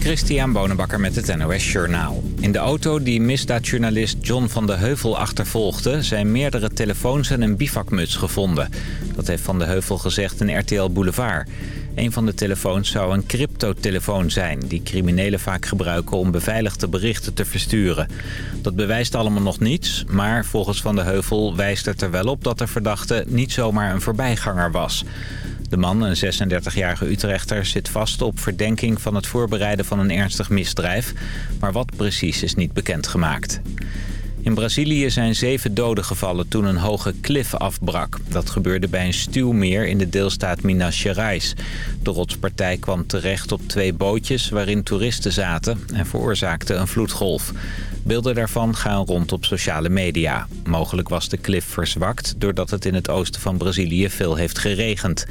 Christian Bonenbakker met het NOS Journaal. In de auto die misdaadjournalist John van de Heuvel achtervolgde... zijn meerdere telefoons en een bivakmuts gevonden. Dat heeft Van de Heuvel gezegd in RTL Boulevard. Een van de telefoons zou een cryptotelefoon zijn... die criminelen vaak gebruiken om beveiligde berichten te versturen. Dat bewijst allemaal nog niets, maar volgens Van de Heuvel wijst het er wel op... dat de verdachte niet zomaar een voorbijganger was... De man, een 36-jarige Utrechter, zit vast op verdenking van het voorbereiden van een ernstig misdrijf. Maar wat precies is niet bekendgemaakt. In Brazilië zijn zeven doden gevallen toen een hoge klif afbrak. Dat gebeurde bij een stuwmeer in de deelstaat Minas Gerais. De rotspartij kwam terecht op twee bootjes waarin toeristen zaten en veroorzaakte een vloedgolf. Beelden daarvan gaan rond op sociale media. Mogelijk was de klif verzwakt doordat het in het oosten van Brazilië veel heeft geregend.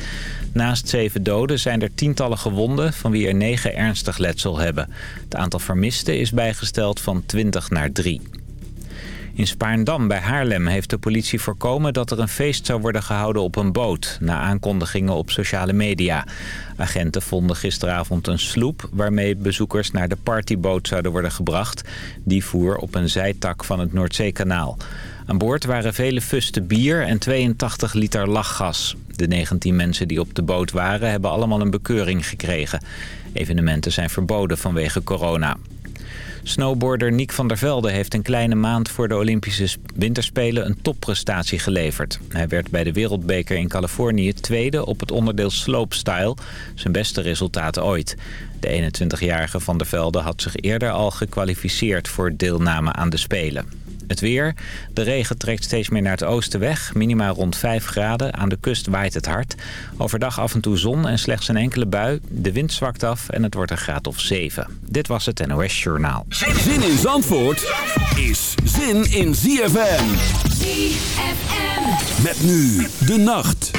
Naast zeven doden zijn er tientallen gewonden, van wie er negen ernstig letsel hebben. Het aantal vermisten is bijgesteld van 20 naar 3. In Spaarndam bij Haarlem heeft de politie voorkomen dat er een feest zou worden gehouden op een boot... na aankondigingen op sociale media. Agenten vonden gisteravond een sloep waarmee bezoekers naar de partyboot zouden worden gebracht. Die voer op een zijtak van het Noordzeekanaal. Aan boord waren vele fusten bier en 82 liter lachgas. De 19 mensen die op de boot waren hebben allemaal een bekeuring gekregen. Evenementen zijn verboden vanwege corona. Snowboarder Niek van der Velde heeft een kleine maand voor de Olympische Winterspelen een topprestatie geleverd. Hij werd bij de Wereldbeker in Californië tweede op het onderdeel slopestyle, zijn beste resultaat ooit. De 21-jarige van der Velde had zich eerder al gekwalificeerd voor deelname aan de Spelen. Het weer. De regen trekt steeds meer naar het oosten weg. Minima rond 5 graden. Aan de kust waait het hard. Overdag af en toe zon en slechts een enkele bui. De wind zwakt af en het wordt een graad of 7. Dit was het NOS Journaal. Zin in Zandvoort is zin in ZFM. ZFM. Met nu de nacht.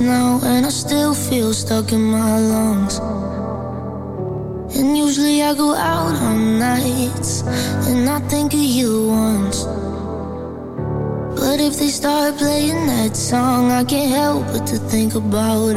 now, and I still feel stuck in my lungs. And usually I go out on nights, and I think of you once. But if they start playing that song, I can't help but to think about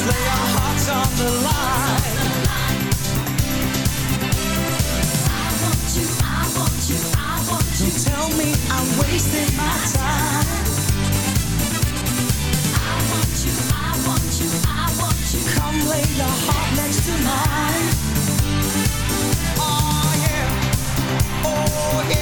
Lay our hearts on the line. I want you, I want you, I want you. Tell me I'm wasting my time. I want you, I want you, I want you. Come lay your heart next to mine. Oh yeah, oh yeah.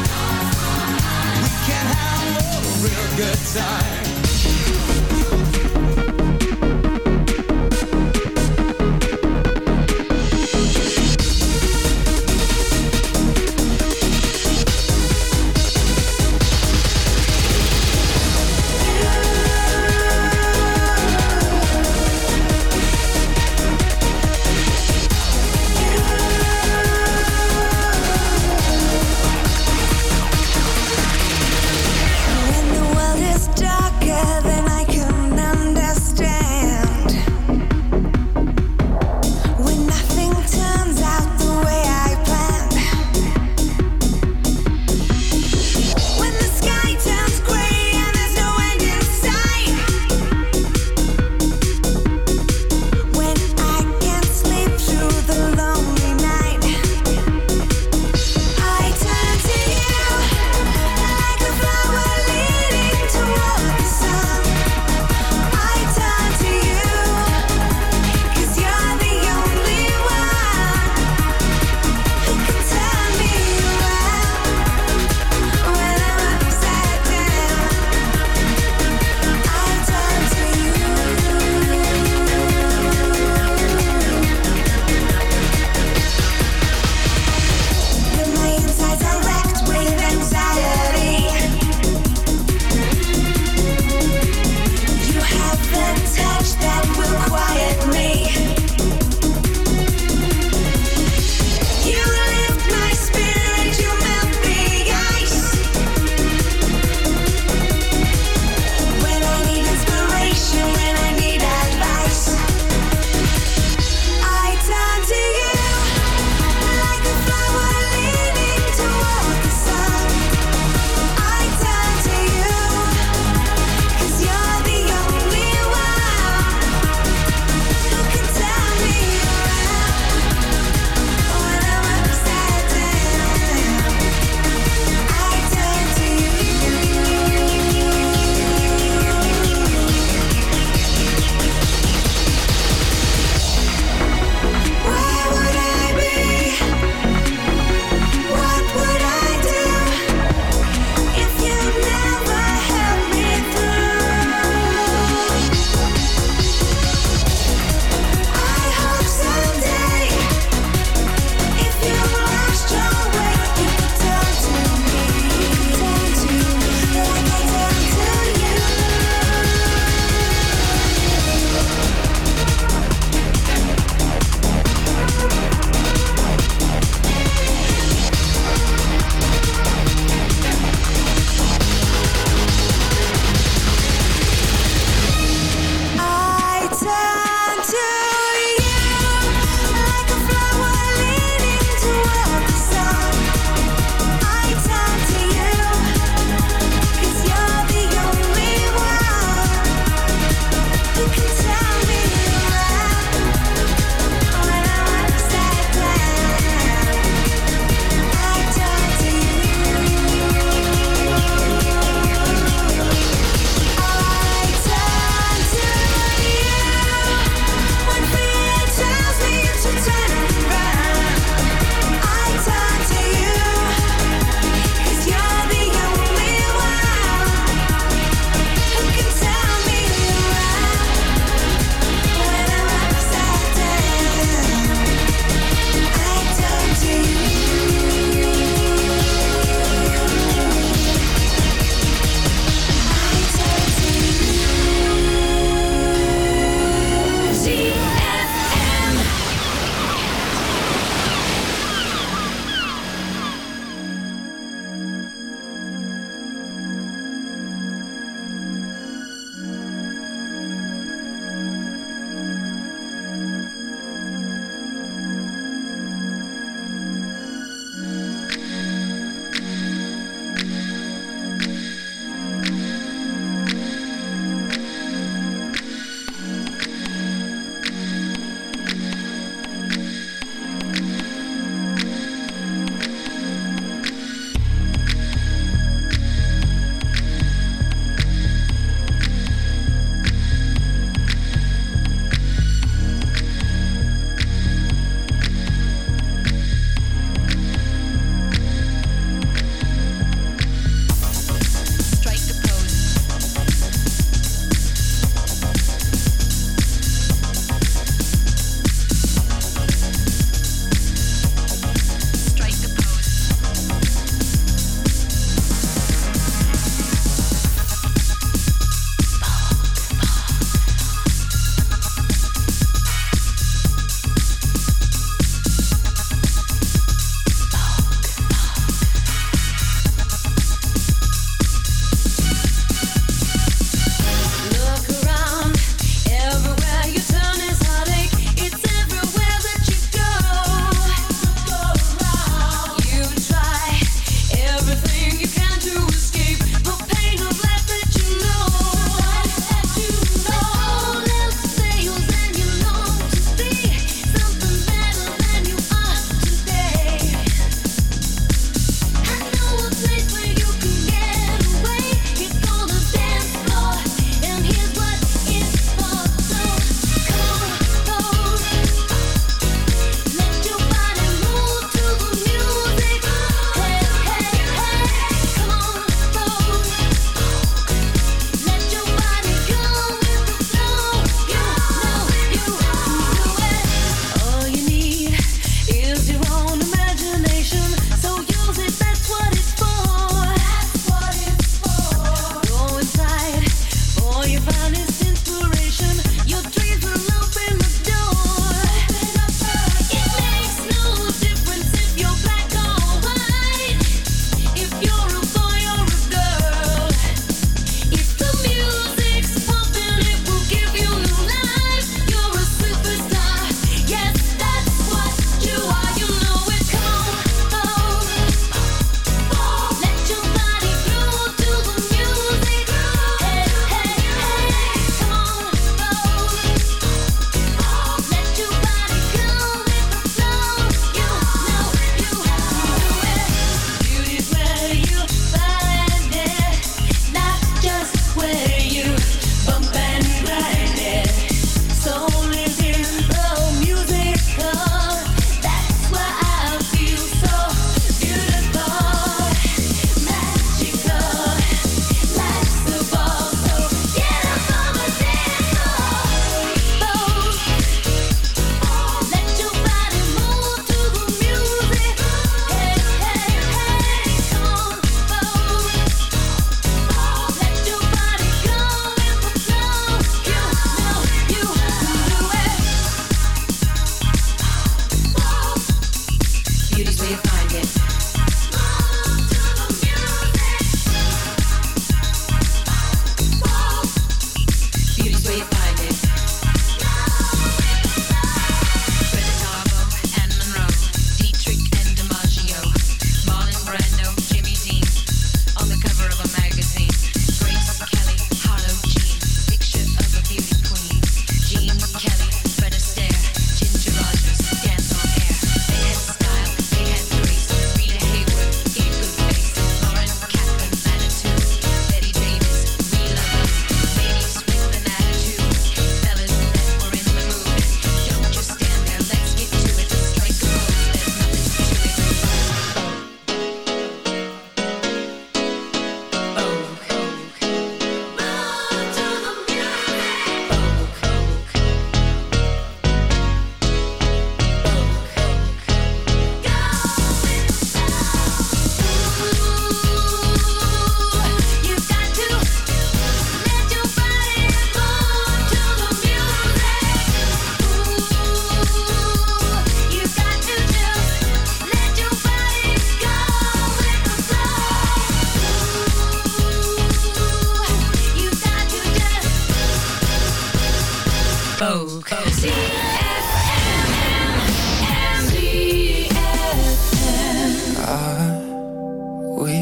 real good time.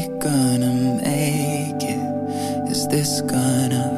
Gonna make it? Is this gonna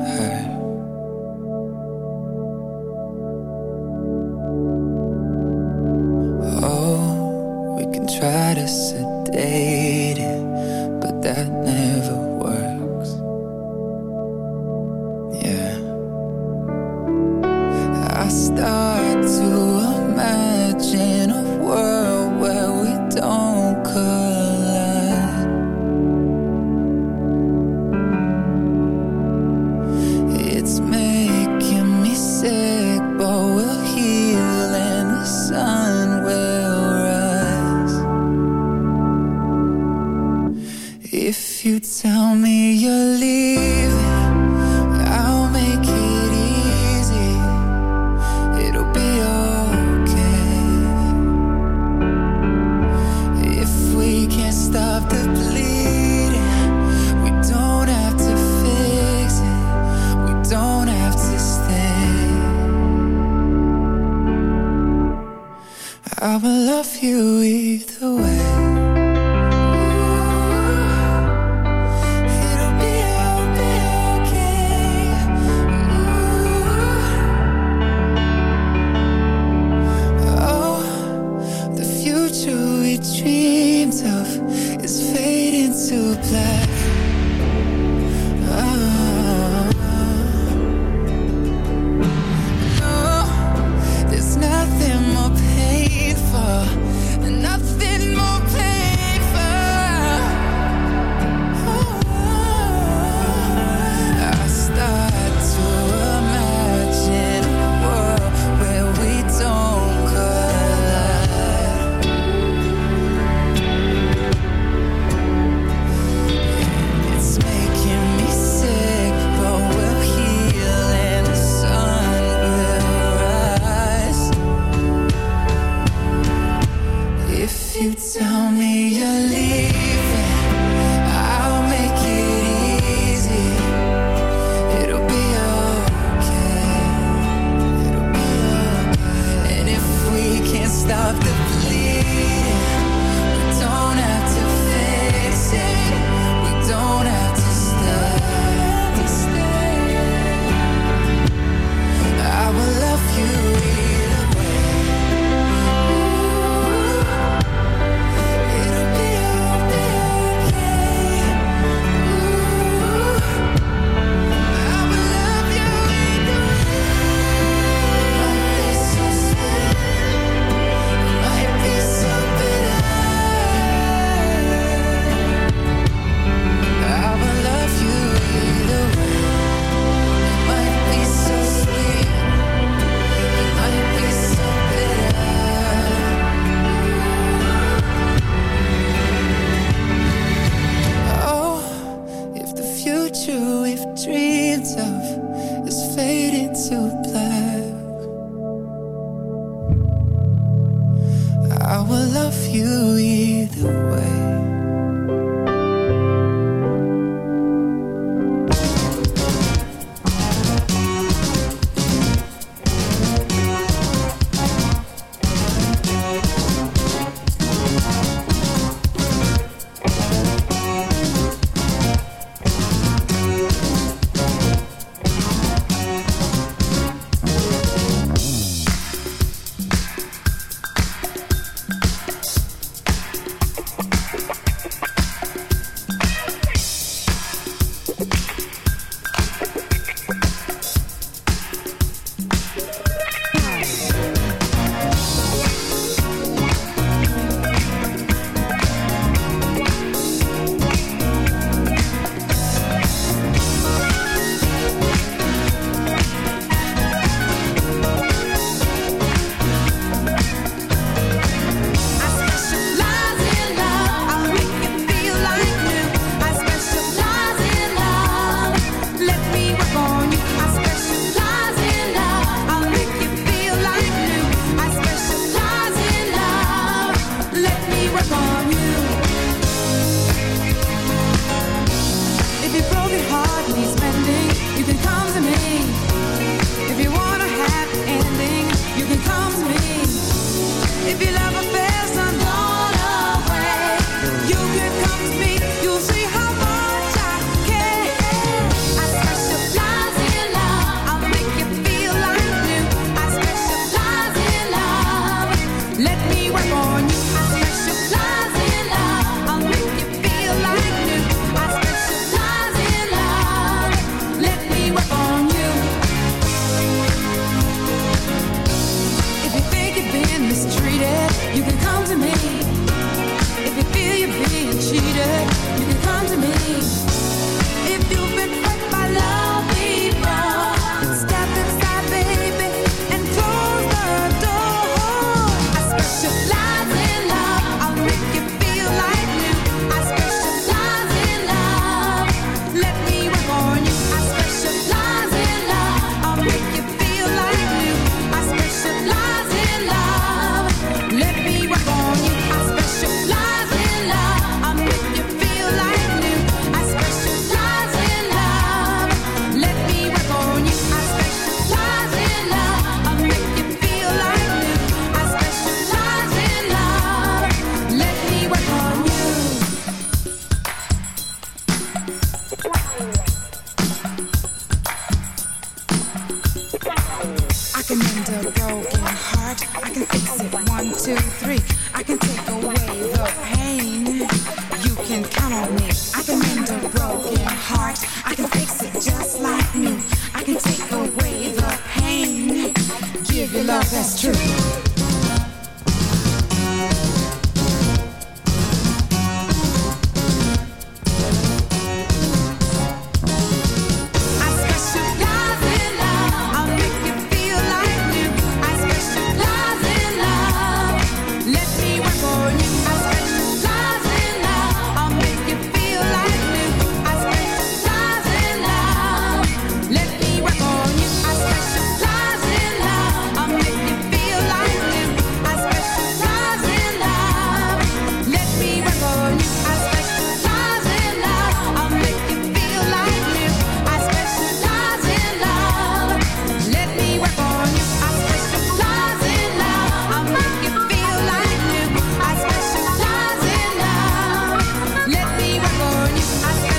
I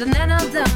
and none of them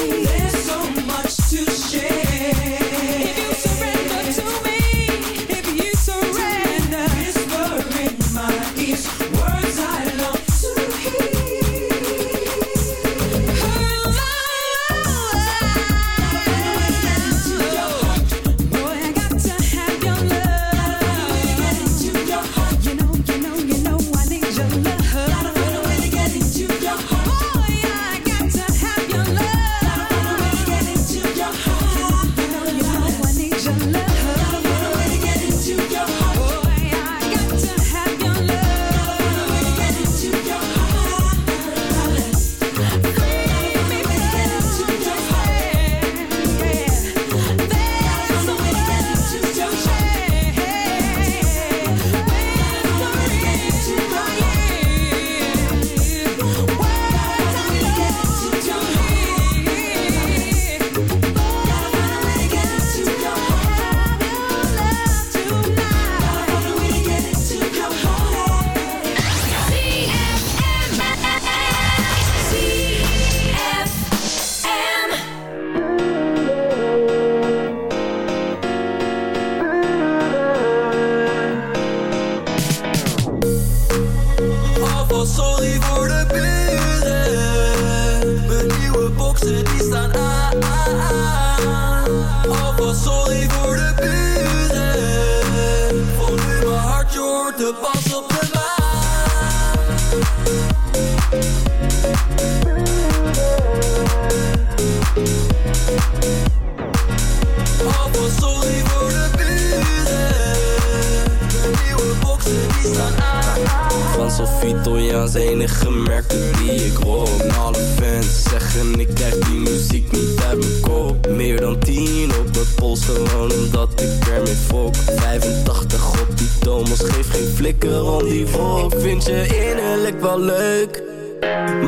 Sophie Italiaans enige die ik roep Alle fans zeggen ik krijg die muziek niet uit mijn kop. Meer dan 10 op de pols gewoon omdat ik ermee fok. 85 op die Thomas geef geen flikker om die volk Vind je innerlijk wel leuk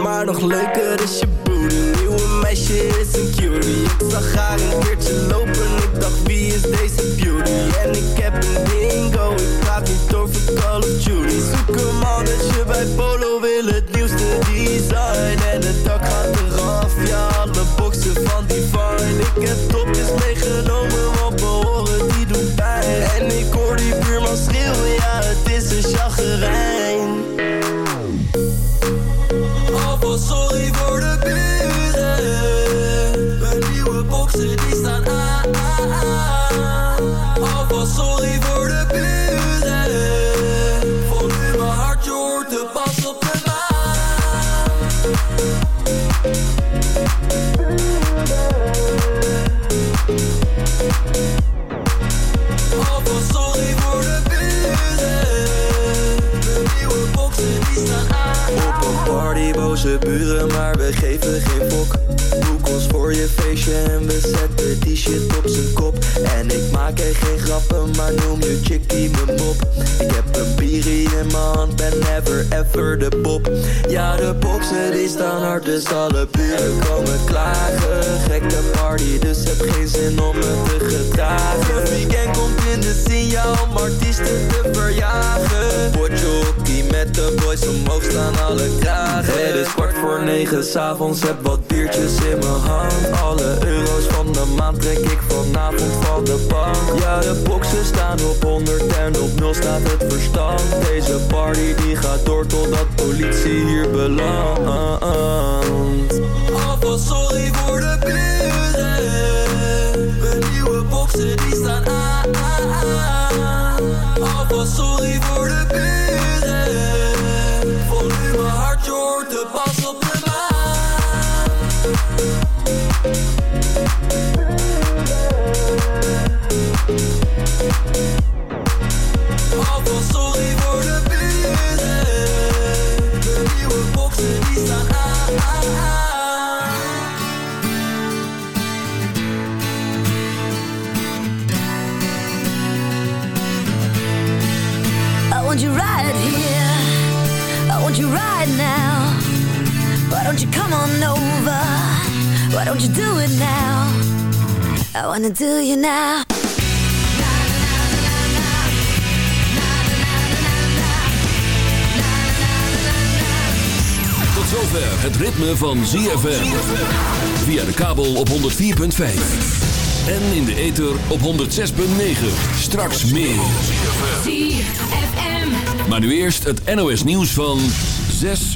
Maar nog leuker is je booty Nieuwe meisje is een cutie. Ik zag haar een keertje lopen Ik dacht wie is deze beauty? En ik heb een dingo Ik praat niet over Call of Duty je bij Polo maak geen grappen, maar noem je chickie mijn mop. Ik heb een bierie in mijn hand, ben never ever de pop. Ja, de boxen die staan hard, dus alle buren komen klagen. Gekke party, dus heb geen zin om me te gedragen. Het weekend komt in de ja, om artiesten te verjagen. Potjokkie met de boys omhoog staan alle kragen. Het is kwart voor negen s'avonds, heb wat biertjes in mijn hand. Alle euro's van maand trek ik vanavond van de bank. Ja, de boxen staan op 100 en op 0 staat het verstand. Deze party die gaat door totdat politie hier belandt. Alvast sorry voor de buren Mijn nieuwe boxen die staan aan. Alvast sorry voor de buren Why don't you do it now? I wanna do you now. Tot zover het ritme van ZFM. Via de kabel op 104.5. En in de ether op 106.9. Straks meer. ZFM. Maar nu eerst het NOS nieuws van 6